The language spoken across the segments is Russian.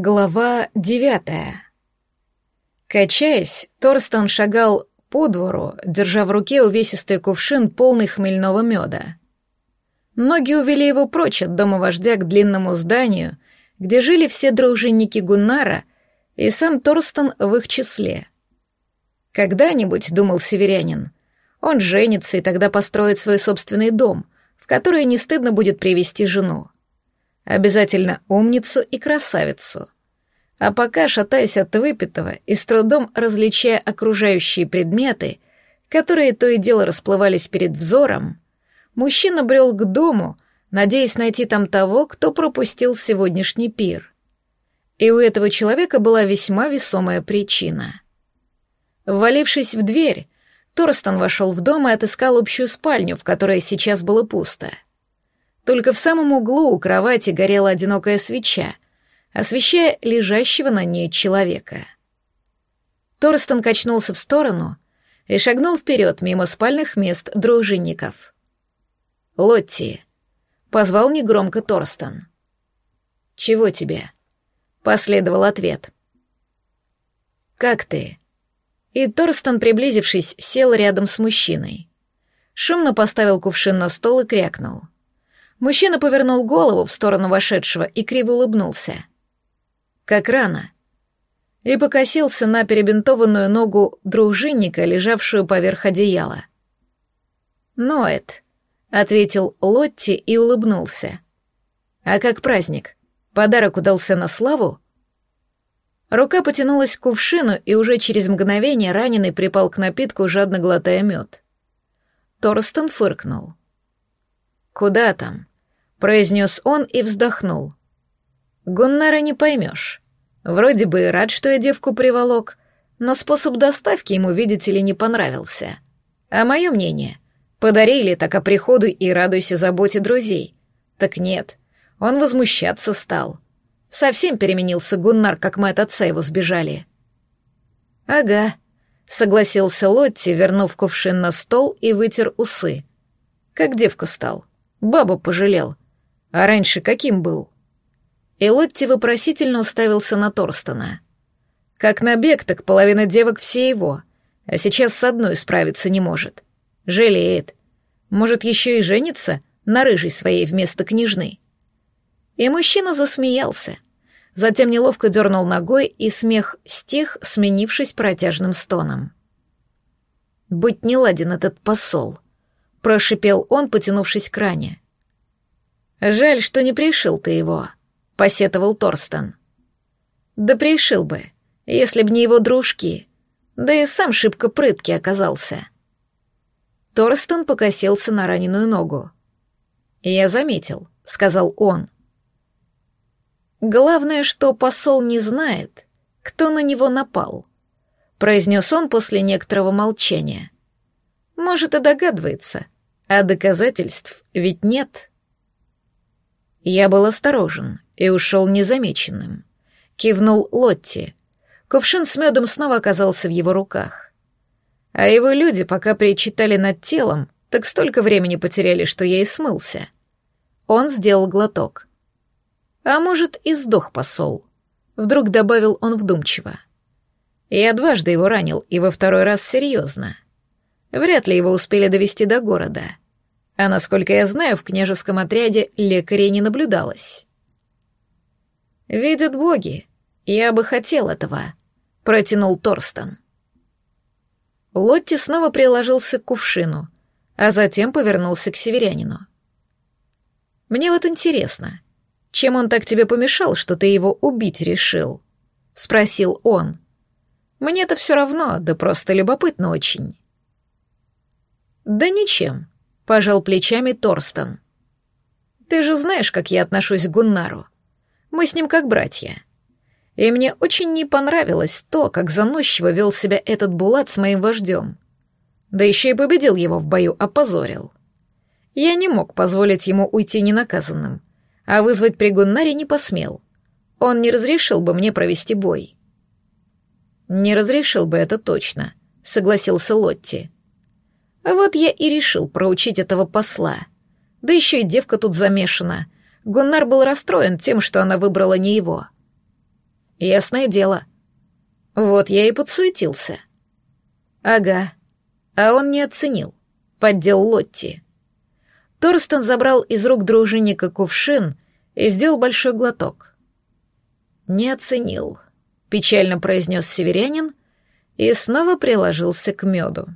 Глава девятая. Качаясь, Торстон шагал по двору, держа в руке увесистый кувшин, полный хмельного меда. Ноги увели его прочь от дома вождя к длинному зданию, где жили все дружинники Гуннара, и сам Торстон в их числе. Когда-нибудь, думал северянин, он женится и тогда построит свой собственный дом, в который не стыдно будет привести жену. Обязательно умницу и красавицу. А пока, шатаясь от выпитого и с трудом различая окружающие предметы, которые то и дело расплывались перед взором, мужчина брел к дому, надеясь найти там того, кто пропустил сегодняшний пир. И у этого человека была весьма весомая причина. Ввалившись в дверь, Торстон вошел в дом и отыскал общую спальню, в которой сейчас было пусто — только в самом углу у кровати горела одинокая свеча, освещая лежащего на ней человека. Торстон качнулся в сторону и шагнул вперед мимо спальных мест дружинников. «Лотти», — позвал негромко Торстон. «Чего тебе?» — последовал ответ. «Как ты?» И Торстон, приблизившись, сел рядом с мужчиной. Шумно поставил кувшин на стол и крякнул — Мужчина повернул голову в сторону вошедшего и криво улыбнулся. Как рано. И покосился на перебинтованную ногу дружинника, лежавшую поверх одеяла. «Ноет», — ответил Лотти и улыбнулся. «А как праздник? Подарок удался на славу?» Рука потянулась к кувшину, и уже через мгновение раненый припал к напитку, жадно глотая мед. Торстен фыркнул. «Куда там?» — произнес он и вздохнул. «Гуннара не поймешь. Вроде бы и рад, что я девку приволок, но способ доставки ему, видите ли, не понравился. А мое мнение, подарили, так о приходу и радуйся заботе друзей. Так нет, он возмущаться стал. Совсем переменился Гуннар, как мы от отца его сбежали». «Ага», — согласился Лотти, вернув кувшин на стол и вытер усы. «Как девка стал. Бабу пожалел. А раньше каким был? И Лотти вопросительно уставился на Торстона. Как набег, так половина девок все его, а сейчас с одной справиться не может. Жалеет. Может, еще и женится на рыжей своей вместо княжны. И мужчина засмеялся. Затем неловко дернул ногой, и смех стих, сменившись протяжным стоном. «Будь неладен этот посол», — прошипел он, потянувшись к ране. «Жаль, что не пришил ты его», — посетовал Торстен. «Да пришил бы, если б не его дружки, да и сам шибко прытки оказался». Торстен покосился на раненую ногу. «Я заметил», — сказал он. «Главное, что посол не знает, кто на него напал», — произнес он после некоторого молчания. «Может, и догадывается, а доказательств ведь нет». Я был осторожен и ушел незамеченным. Кивнул Лотти. Кувшин с медом снова оказался в его руках. А его люди, пока причитали над телом, так столько времени потеряли, что я и смылся. Он сделал глоток. А может, и сдох посол. Вдруг добавил он вдумчиво. Я дважды его ранил, и во второй раз серьезно. Вряд ли его успели довести до города. А насколько я знаю, в княжеском отряде лекарей не наблюдалось. «Видят боги, я бы хотел этого», — протянул Торстон. Лотти снова приложился к кувшину, а затем повернулся к северянину. «Мне вот интересно, чем он так тебе помешал, что ты его убить решил?» — спросил он. «Мне-то все равно, да просто любопытно очень». «Да ничем», пожал плечами Торстон. Ты же знаешь, как я отношусь к Гуннару. Мы с ним как братья. И мне очень не понравилось то, как заносчиво вел себя этот Булат с моим вождем. Да еще и победил его в бою, опозорил. Я не мог позволить ему уйти ненаказанным, а вызвать при Гуннаре не посмел. Он не разрешил бы мне провести бой. «Не разрешил бы это точно», — согласился Лотти. Вот я и решил проучить этого посла. Да еще и девка тут замешана. Гуннар был расстроен тем, что она выбрала не его. Ясное дело. Вот я и подсуетился. Ага. А он не оценил. Поддел Лотти. Торстен забрал из рук дружинника кувшин и сделал большой глоток. «Не оценил», — печально произнес северянин и снова приложился к меду.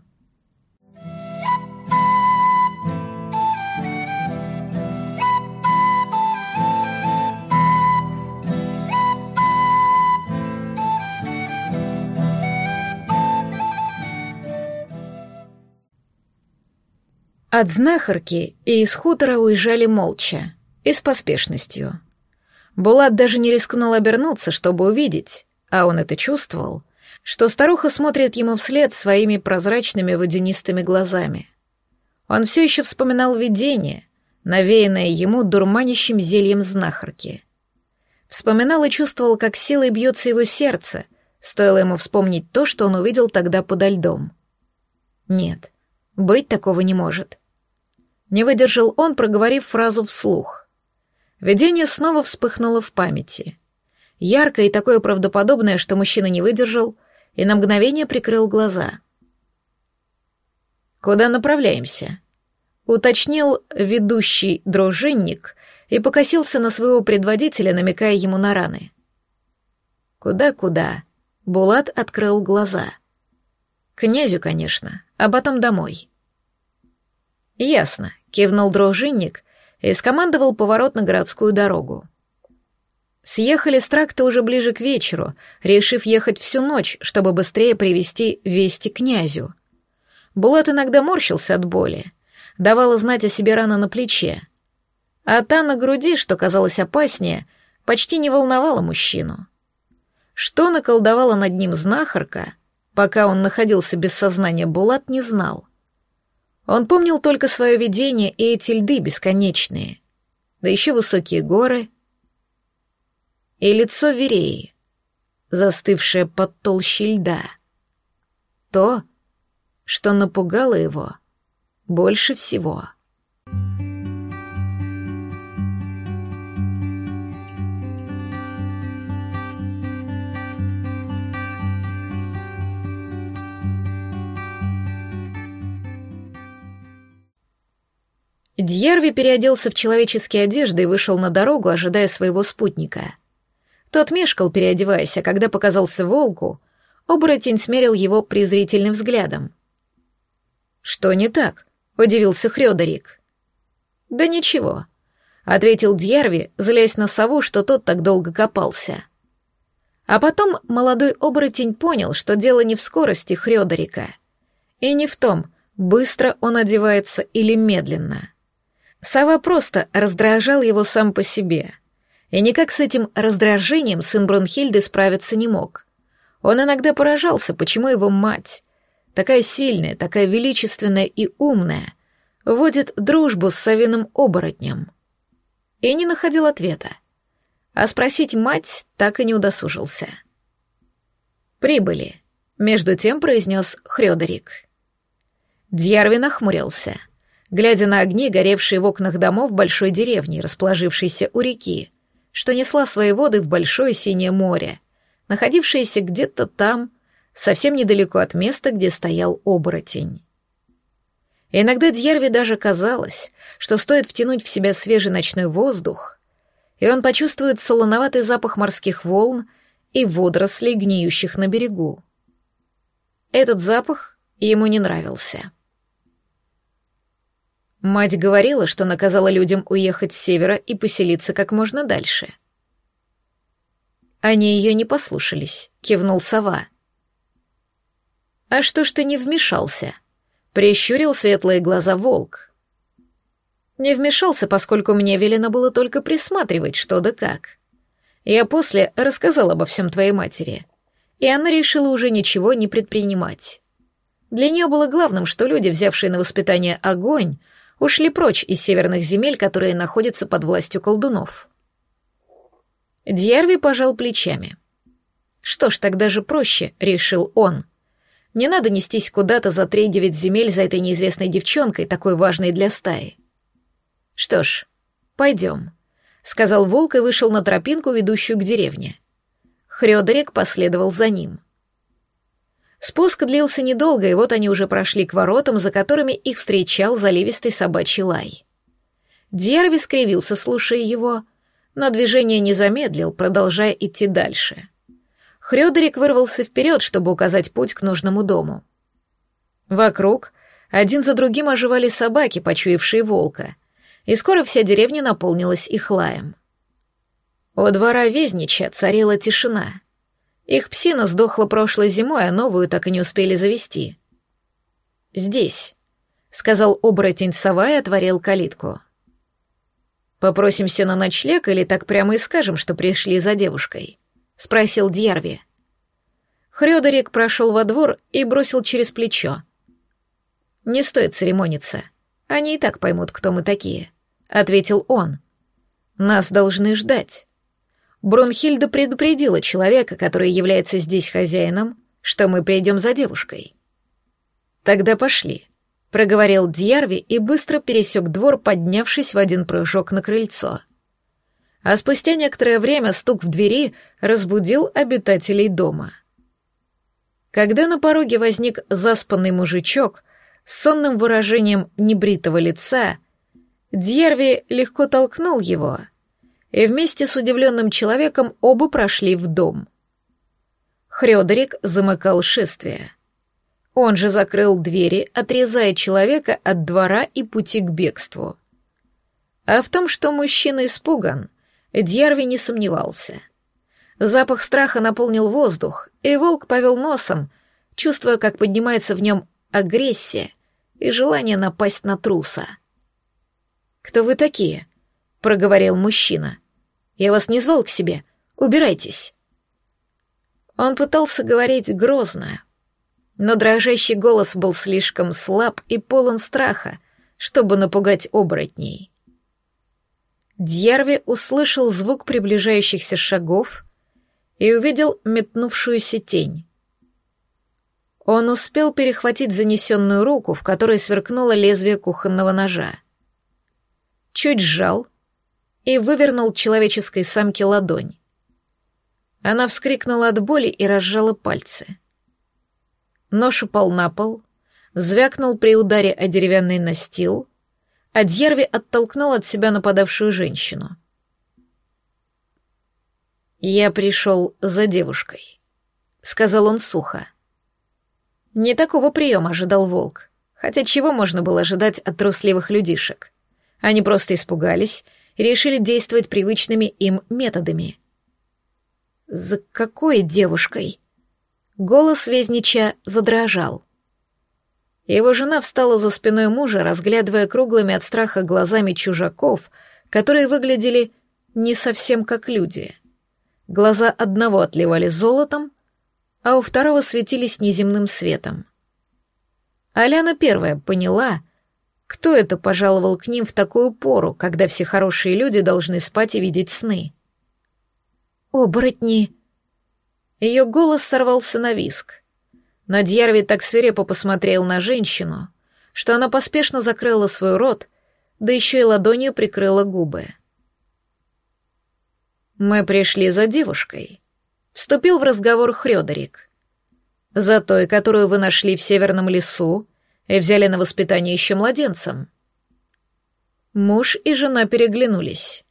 От знахарки и из хутора уезжали молча и с поспешностью. Булат даже не рискнул обернуться, чтобы увидеть, а он это чувствовал, что старуха смотрит ему вслед своими прозрачными водянистыми глазами. Он все еще вспоминал видение, навеянное ему дурманящим зельем знахарки. Вспоминал и чувствовал, как силой бьется его сердце, стоило ему вспомнить то, что он увидел тогда подо льдом. Нет, быть такого не может. Не выдержал он, проговорив фразу вслух. Видение снова вспыхнуло в памяти. Яркое и такое правдоподобное, что мужчина не выдержал и на мгновение прикрыл глаза. «Куда направляемся?» — уточнил ведущий дружинник и покосился на своего предводителя, намекая ему на раны. «Куда-куда?» — Булат открыл глаза. «Князю, конечно, а потом домой». «Ясно», кивнул дружинник и скомандовал поворот на городскую дорогу. Съехали с тракта уже ближе к вечеру, решив ехать всю ночь, чтобы быстрее привести вести князю. Булат иногда морщился от боли, давала знать о себе рана на плече. А та на груди, что казалось опаснее, почти не волновала мужчину. Что наколдовала над ним знахарка, пока он находился без сознания, Булат не знал. Он помнил только свое видение и эти льды бесконечные, да еще высокие горы и лицо Вереи, застывшее под толщей льда. То, что напугало его больше всего. Дьерви переоделся в человеческие одежды и вышел на дорогу, ожидая своего спутника. Тот мешкал, переодеваясь, а когда показался волку, оборотень смерил его презрительным взглядом. «Что не так?» — удивился Хрёдорик. «Да ничего», — ответил Дьярви, злясь на сову, что тот так долго копался. А потом молодой оборотень понял, что дело не в скорости Хрёдорика, и не в том, быстро он одевается или медленно. Сава просто раздражал его сам по себе. И никак с этим раздражением сын Брунхильды справиться не мог. Он иногда поражался, почему его мать, такая сильная, такая величественная и умная, водит дружбу с Савиным оборотнем. И не находил ответа. А спросить мать так и не удосужился. «Прибыли», — между тем произнес Хрёдерик. Дьярви нахмурился — глядя на огни, горевшие в окнах домов большой деревни, расположившейся у реки, что несла свои воды в большое синее море, находившееся где-то там, совсем недалеко от места, где стоял оборотень. иногда Дьярви даже казалось, что стоит втянуть в себя свежий ночной воздух, и он почувствует солоноватый запах морских волн и водорослей, гниющих на берегу. Этот запах ему не нравился. Мать говорила, что наказала людям уехать с севера и поселиться как можно дальше. Они ее не послушались, кивнул сова. А что ж ты не вмешался? Прищурил светлые глаза волк. Не вмешался, поскольку мне велено было только присматривать, что да как. Я после рассказал обо всем твоей матери, и она решила уже ничего не предпринимать. Для нее было главным, что люди, взявшие на воспитание огонь, ушли прочь из северных земель, которые находятся под властью колдунов. Дьярви пожал плечами. Что ж, тогда же проще, решил он. Не надо нестись куда-то за три-девять земель за этой неизвестной девчонкой, такой важной для стаи. Что ж, пойдем, сказал волк и вышел на тропинку, ведущую к деревне. Хрёдерик последовал за ним. Спуск длился недолго, и вот они уже прошли к воротам, за которыми их встречал заливистый собачий лай. Дьярви скривился, слушая его, но движение не замедлил, продолжая идти дальше. Хрёдерик вырвался вперед, чтобы указать путь к нужному дому. Вокруг один за другим оживали собаки, почуявшие волка, и скоро вся деревня наполнилась их лаем. У двора Везнича царила тишина. Их псина сдохла прошлой зимой, а новую так и не успели завести. «Здесь», — сказал оборотень сова и отворил калитку. «Попросимся на ночлег или так прямо и скажем, что пришли за девушкой?» — спросил Дьярви. Хрёдерик прошел во двор и бросил через плечо. «Не стоит церемониться. Они и так поймут, кто мы такие», — ответил он. «Нас должны ждать». Брунхильда предупредила человека, который является здесь хозяином, что мы придем за девушкой. «Тогда пошли», — проговорил Дьярви и быстро пересек двор, поднявшись в один прыжок на крыльцо. А спустя некоторое время стук в двери разбудил обитателей дома. Когда на пороге возник заспанный мужичок — с сонным выражением небритого лица, Дьерви легко толкнул его, и вместе с удивленным человеком оба прошли в дом. Хрёдерик замыкал шествие. Он же закрыл двери, отрезая человека от двора и пути к бегству. А в том, что мужчина испуган, Дьярви не сомневался. Запах страха наполнил воздух, и волк повел носом, чувствуя, как поднимается в нем агрессия и желание напасть на труса. «Кто вы такие?» — проговорил мужчина. «Я вас не звал к себе. Убирайтесь». Он пытался говорить грозно, но дрожащий голос был слишком слаб и полон страха, чтобы напугать оборотней. Дьярви услышал звук приближающихся шагов и увидел метнувшуюся тень. Он успел перехватить занесенную руку, в которой сверкнуло лезвие кухонного ножа. Чуть сжал и вывернул человеческой самке ладонь. Она вскрикнула от боли и разжала пальцы. Нож упал на пол, звякнул при ударе о деревянный настил, а Дьерви оттолкнул от себя нападавшую женщину. «Я пришел за девушкой», — сказал он сухо. Не такого приема ожидал волк. Хотя чего можно было ожидать от трусливых людишек? Они просто испугались решили действовать привычными им методами. «За какой девушкой?» Голос Везнича задрожал. Его жена встала за спиной мужа, разглядывая круглыми от страха глазами чужаков, которые выглядели не совсем как люди. Глаза одного отливали золотом, а у второго светились неземным светом. Аляна первая поняла, кто это пожаловал к ним в такую пору, когда все хорошие люди должны спать и видеть сны. «Оборотни!» Ее голос сорвался на виск. Но Дьярви так свирепо посмотрел на женщину, что она поспешно закрыла свой рот, да еще и ладонью прикрыла губы. «Мы пришли за девушкой», Вступил в разговор Хрёдерик. «За той, которую вы нашли в северном лесу и взяли на воспитание еще младенцем». Муж и жена переглянулись.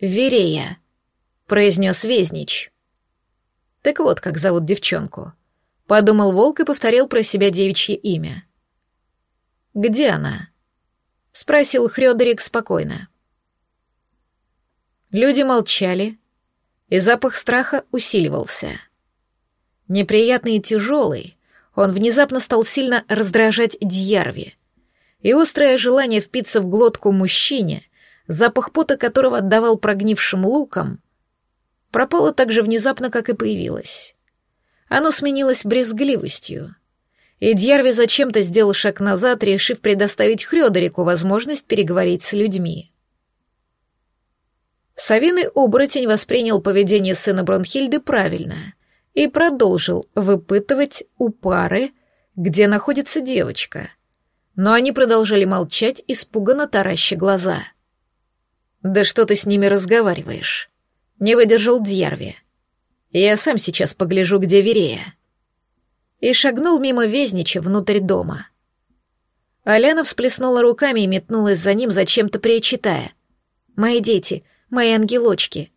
«Верея», — произнес Везнич. «Так вот, как зовут девчонку», — подумал Волк и повторил про себя девичье имя. «Где она?» — спросил Хрёдерик спокойно. Люди молчали, и запах страха усиливался. Неприятный и тяжелый, он внезапно стал сильно раздражать Дьярви. И острое желание впиться в глотку мужчине, запах пота которого отдавал прогнившим луком, пропало так же внезапно, как и появилось. Оно сменилось брезгливостью. И Дьярви зачем-то сделал шаг назад, решив предоставить Хрёдерику возможность переговорить с людьми. Савиный оборотень воспринял поведение сына Бронхильды правильно и продолжил выпытывать у пары, где находится девочка. Но они продолжали молчать, испуганно тараща глаза. «Да что ты с ними разговариваешь?» — не выдержал Дьярви. Я сам сейчас погляжу, где Верея. И шагнул мимо Везнича внутрь дома. Аляна всплеснула руками и метнулась за ним, зачем-то причитая. «Мои дети, мои ангелочки».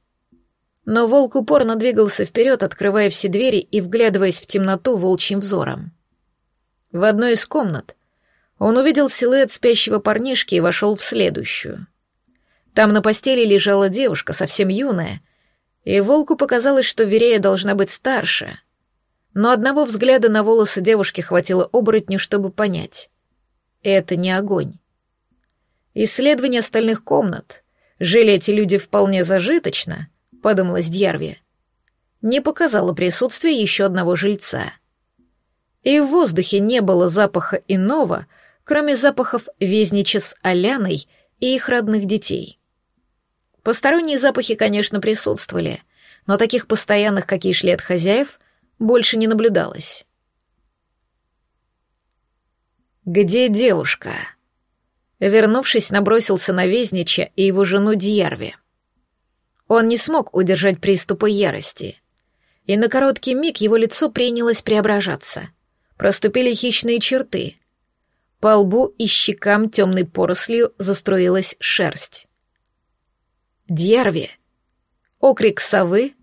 Но волк упорно двигался вперед, открывая все двери и вглядываясь в темноту волчьим взором. В одной из комнат он увидел силуэт спящего парнишки и вошел в следующую. Там на постели лежала девушка, совсем юная, и волку показалось, что Верея должна быть старше. Но одного взгляда на волосы девушки хватило оборотню, чтобы понять. Это не огонь. Исследование остальных комнат. Жили эти люди вполне зажиточно, подумалась Дьярви. Не показало присутствие еще одного жильца. И в воздухе не было запаха иного, кроме запахов Везнича с Аляной и их родных детей. Посторонние запахи, конечно, присутствовали, но таких постоянных, какие шли от хозяев, больше не наблюдалось. «Где девушка?» Вернувшись, набросился на Везнича и его жену Дьярви. Он не смог удержать приступа ярости, и на короткий миг его лицо принялось преображаться. Проступили хищные черты. По лбу и щекам темной порослью заструилась шерсть. «Дьярви!» Окрик совы,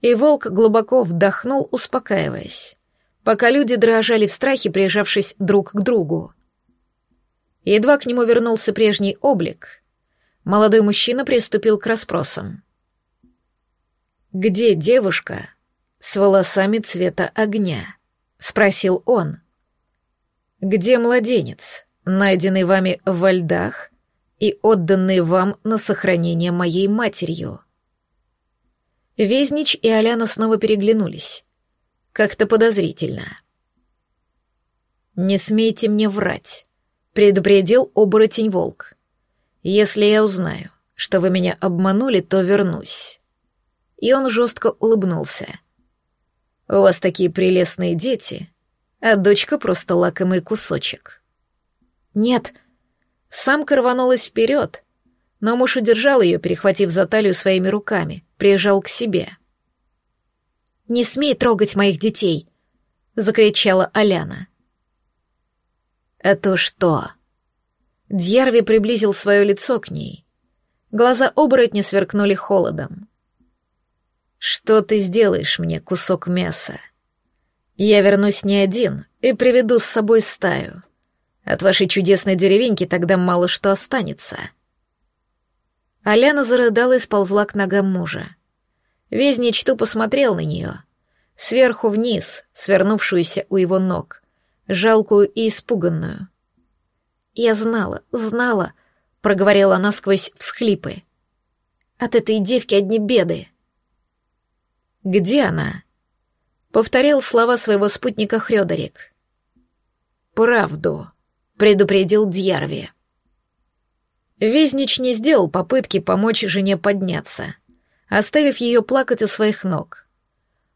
и волк глубоко вдохнул, успокаиваясь пока люди дрожали в страхе, прижавшись друг к другу. Едва к нему вернулся прежний облик, молодой мужчина приступил к расспросам. «Где девушка с волосами цвета огня?» — спросил он. «Где младенец, найденный вами во льдах и отданный вам на сохранение моей матерью?» Везнич и Аляна снова переглянулись. Как-то подозрительно. «Не смейте мне врать», — предупредил оборотень-волк. «Если я узнаю, что вы меня обманули, то вернусь». И он жестко улыбнулся. «У вас такие прелестные дети, а дочка просто лакомый кусочек». «Нет», Самка рванулась вперед, но муж удержал ее, перехватив за талию своими руками, прижал к себе. Не смей трогать моих детей!» — закричала Аляна. «А то что?» Дьярви приблизил свое лицо к ней. Глаза оборотня сверкнули холодом. «Что ты сделаешь мне, кусок мяса? Я вернусь не один и приведу с собой стаю. От вашей чудесной деревеньки тогда мало что останется». Аляна зарыдала и сползла к ногам мужа. Везнич тупо посмотрел на нее. Сверху вниз, свернувшуюся у его ног. Жалкую и испуганную. «Я знала, знала», — проговорила она сквозь всхлипы. «От этой девки одни беды». «Где она?» — повторил слова своего спутника Хрёдорик. «Правду», — предупредил Дьярви. Везнич не сделал попытки помочь жене подняться оставив ее плакать у своих ног.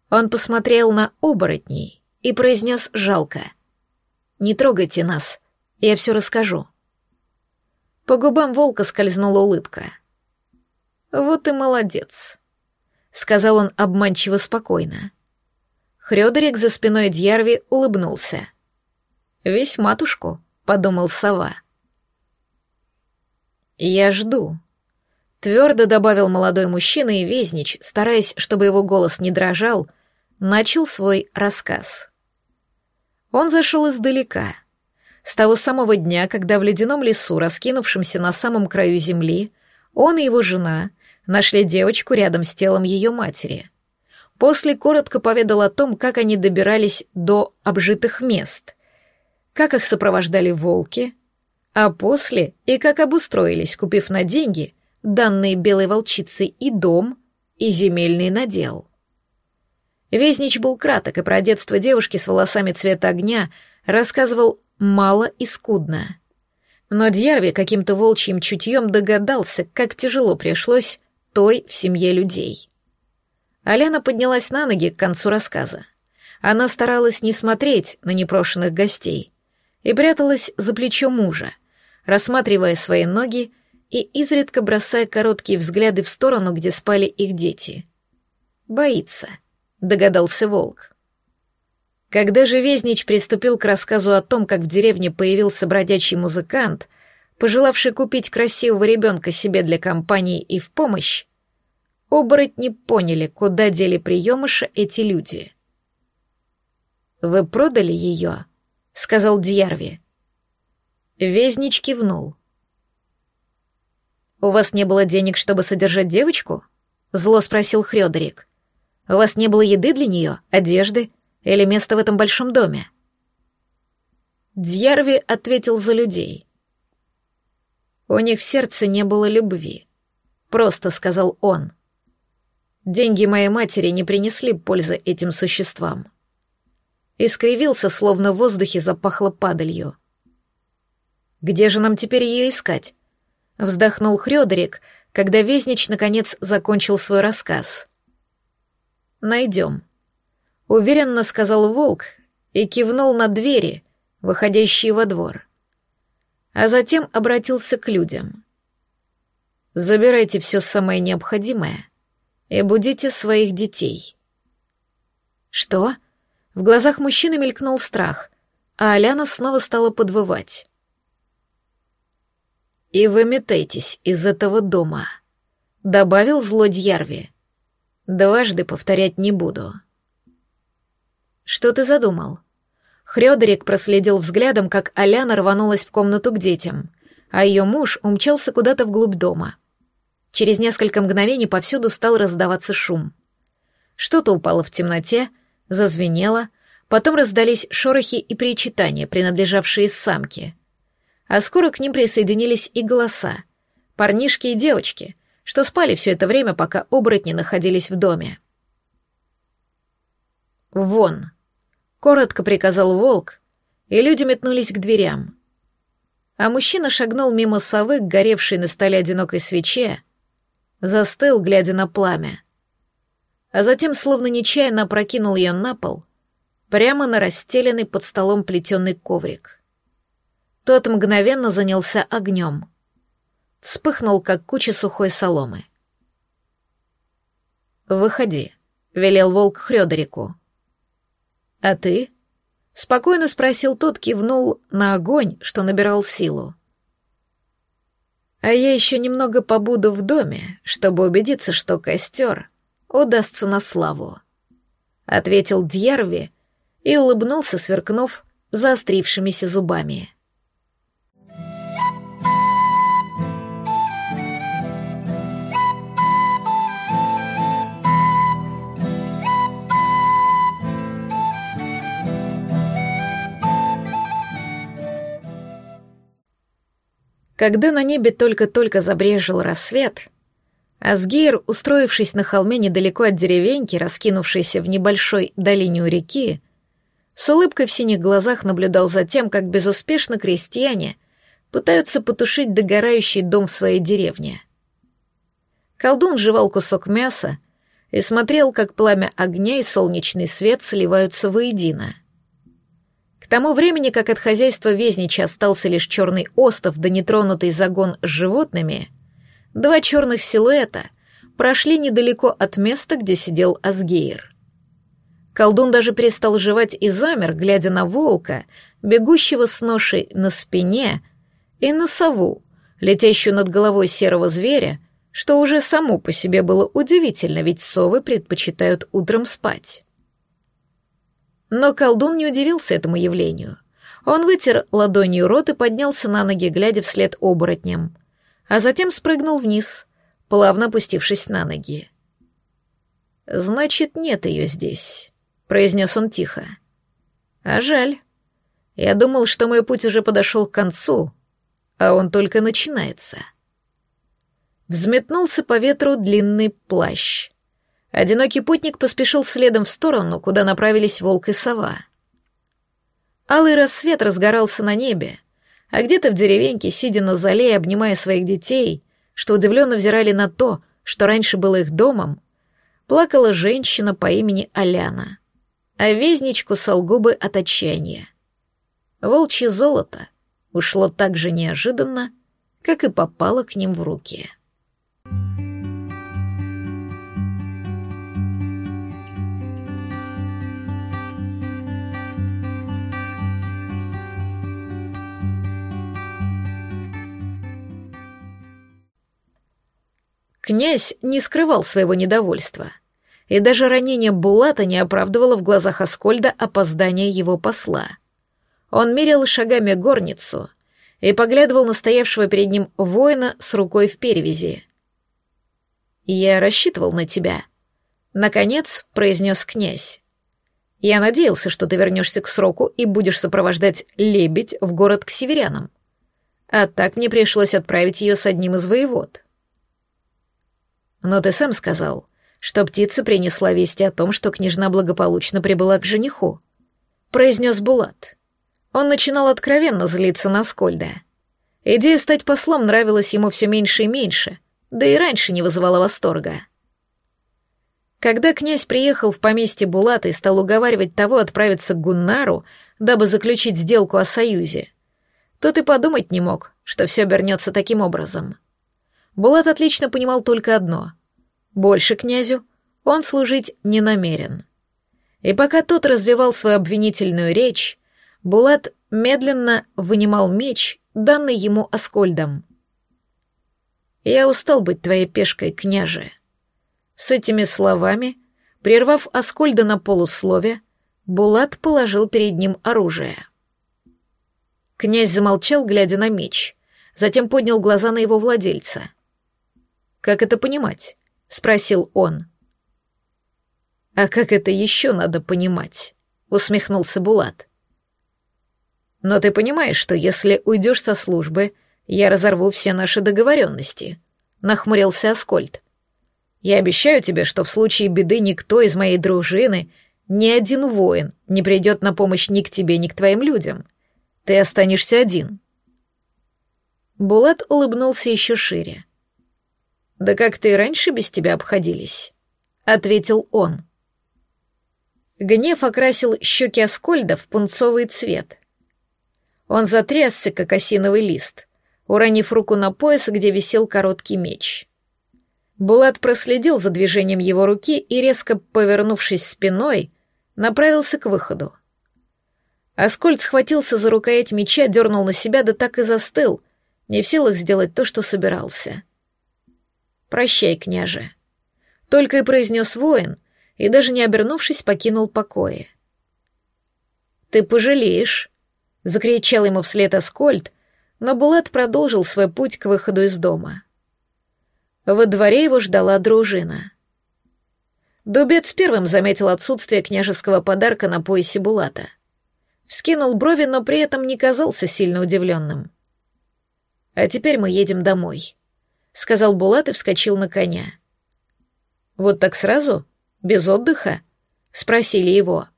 Он посмотрел на оборотней и произнес жалко. «Не трогайте нас, я все расскажу». По губам волка скользнула улыбка. «Вот и молодец», — сказал он обманчиво спокойно. Хрёдерик за спиной Дьярви улыбнулся. «Весь матушку», — подумал сова. «Я жду», Твердо добавил молодой мужчина и Везнич, стараясь, чтобы его голос не дрожал, начал свой рассказ. Он зашел издалека. С того самого дня, когда в ледяном лесу, раскинувшемся на самом краю земли, он и его жена нашли девочку рядом с телом ее матери. После коротко поведал о том, как они добирались до обжитых мест, как их сопровождали волки, а после и как обустроились, купив на деньги данные белой волчицы и дом, и земельный надел. Везнич был краток, и про детство девушки с волосами цвета огня рассказывал мало и скудно. Но Дьярви каким-то волчьим чутьем догадался, как тяжело пришлось той в семье людей. Аляна поднялась на ноги к концу рассказа. Она старалась не смотреть на непрошенных гостей и пряталась за плечо мужа, рассматривая свои ноги и изредка бросая короткие взгляды в сторону, где спали их дети. Боится. — догадался волк. Когда же Везнич приступил к рассказу о том, как в деревне появился бродячий музыкант, пожелавший купить красивого ребенка себе для компании и в помощь, оборотни поняли, куда дели приемыша эти люди. «Вы продали ее?» — сказал Дьярви. Везнич кивнул. «У вас не было денег, чтобы содержать девочку?» — зло спросил Хрёдерик. «У вас не было еды для нее, одежды или места в этом большом доме?» Дьярви ответил за людей. «У них в сердце не было любви», — просто сказал он. «Деньги моей матери не принесли пользы этим существам». Искривился, словно в воздухе запахло падалью. «Где же нам теперь ее искать?» — вздохнул Хрёдерик, когда Везнич наконец закончил свой рассказ. «Найдем», — уверенно сказал волк и кивнул на двери, выходящие во двор. А затем обратился к людям. «Забирайте все самое необходимое и будите своих детей». «Что?» В глазах мужчины мелькнул страх, а Аляна снова стала подвывать. «И выметайтесь из этого дома», — добавил злодь Ярви. «Дважды повторять не буду». «Что ты задумал?» Хрёдерик проследил взглядом, как Аляна рванулась в комнату к детям, а ее муж умчался куда-то вглубь дома. Через несколько мгновений повсюду стал раздаваться шум. Что-то упало в темноте, зазвенело, потом раздались шорохи и причитания, принадлежавшие самке — а скоро к ним присоединились и голоса. Парнишки и девочки, что спали все это время, пока оборотни находились в доме. «Вон!» — коротко приказал волк, и люди метнулись к дверям. А мужчина шагнул мимо совы горевшей на столе одинокой свече, застыл, глядя на пламя, а затем, словно нечаянно опрокинул ее на пол, прямо на расстеленный под столом плетеный коврик. Тот мгновенно занялся огнем. Вспыхнул, как куча сухой соломы. «Выходи», — велел волк Хрёдерику. «А ты?» — спокойно спросил тот, кивнул на огонь, что набирал силу. «А я еще немного побуду в доме, чтобы убедиться, что костер удастся на славу», — ответил Дьярви и улыбнулся, сверкнув заострившимися зубами. Когда на небе только-только забрежил рассвет, Асгейр, устроившись на холме недалеко от деревеньки, раскинувшейся в небольшой долине у реки, с улыбкой в синих глазах наблюдал за тем, как безуспешно крестьяне пытаются потушить догорающий дом в своей деревне. Колдун жевал кусок мяса и смотрел, как пламя огня и солнечный свет сливаются воедино — к тому времени, как от хозяйства Везнича остался лишь черный остов да нетронутый загон с животными, два черных силуэта прошли недалеко от места, где сидел Асгейр. Колдун даже перестал жевать и замер, глядя на волка, бегущего с ношей на спине, и на сову, летящую над головой серого зверя, что уже само по себе было удивительно, ведь совы предпочитают утром спать. Но колдун не удивился этому явлению. Он вытер ладонью рот и поднялся на ноги, глядя вслед оборотням, а затем спрыгнул вниз, плавно опустившись на ноги. «Значит, нет ее здесь», — произнес он тихо. «А жаль. Я думал, что мой путь уже подошел к концу, а он только начинается». Взметнулся по ветру длинный плащ. Одинокий путник поспешил следом в сторону, куда направились волк и сова. Алый рассвет разгорался на небе, а где-то в деревеньке, сидя на зале и обнимая своих детей, что удивленно взирали на то, что раньше было их домом, плакала женщина по имени Аляна, а везнич кусал губы от отчаяния. Волчье золото ушло так же неожиданно, как и попало к ним в руки. Князь не скрывал своего недовольства, и даже ранение Булата не оправдывало в глазах Аскольда опоздание его посла. Он мерил шагами горницу и поглядывал на стоявшего перед ним воина с рукой в перевязи. «Я рассчитывал на тебя», — наконец произнес князь. «Я надеялся, что ты вернешься к сроку и будешь сопровождать лебедь в город к северянам. А так мне пришлось отправить ее с одним из воевод». «Но ты сам сказал, что птица принесла вести о том, что княжна благополучно прибыла к жениху», — произнес Булат. Он начинал откровенно злиться на Скольда. Идея стать послом нравилась ему все меньше и меньше — да и раньше не вызывала восторга. Когда князь приехал в поместье Булата и стал уговаривать того отправиться к Гуннару, дабы заключить сделку о союзе, тот и подумать не мог, что все обернется таким образом. Булат отлично понимал только одно — больше князю он служить не намерен. И пока тот развивал свою обвинительную речь, Булат медленно вынимал меч, данный ему Аскольдом. Я устал быть твоей пешкой, княже». С этими словами, прервав Аскольда на полуслове, Булат положил перед ним оружие. Князь замолчал, глядя на меч, затем поднял глаза на его владельца. «Как это понимать?» — спросил он. «А как это еще надо понимать?» — усмехнулся Булат. «Но ты понимаешь, что если уйдешь со службы, я разорву все наши договоренности», — нахмурился Аскольд. «Я обещаю тебе, что в случае беды никто из моей дружины, ни один воин не придет на помощь ни к тебе, ни к твоим людям. Ты останешься один». Булат улыбнулся еще шире. «Да как ты и раньше без тебя обходились?» — ответил он. Гнев окрасил щеки Аскольда в пунцовый цвет. Он затрясся, как осиновый лист уронив руку на пояс, где висел короткий меч. Булат проследил за движением его руки и, резко повернувшись спиной, направился к выходу. Аскольд схватился за рукоять меча, дернул на себя, да так и застыл, не в силах сделать то, что собирался. «Прощай, княже», — только и произнес воин, и даже не обернувшись, покинул покои. «Ты пожалеешь», — закричал ему вслед Аскольд, но Булат продолжил свой путь к выходу из дома. Во дворе его ждала дружина. Дубец первым заметил отсутствие княжеского подарка на поясе Булата. Вскинул брови, но при этом не казался сильно удивленным. «А теперь мы едем домой», — сказал Булат и вскочил на коня. «Вот так сразу? Без отдыха?» — спросили его.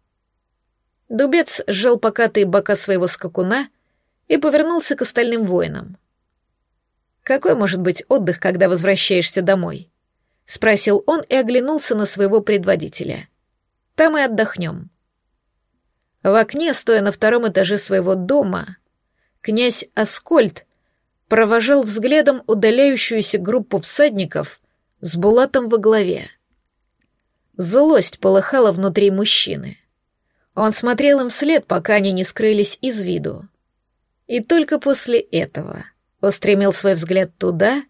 Дубец сжал покатые бока своего скакуна и повернулся к остальным воинам. «Какой может быть отдых, когда возвращаешься домой?» — спросил он и оглянулся на своего предводителя. «Там и отдохнем». В окне, стоя на втором этаже своего дома, князь Аскольд провожал взглядом удаляющуюся группу всадников с Булатом во главе. Злость полыхала внутри мужчины. Он смотрел им вслед, пока они не скрылись из виду. И только после этого устремил свой взгляд туда,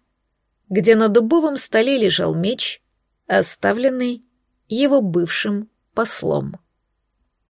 где на дубовом столе лежал меч, оставленный его бывшим послом.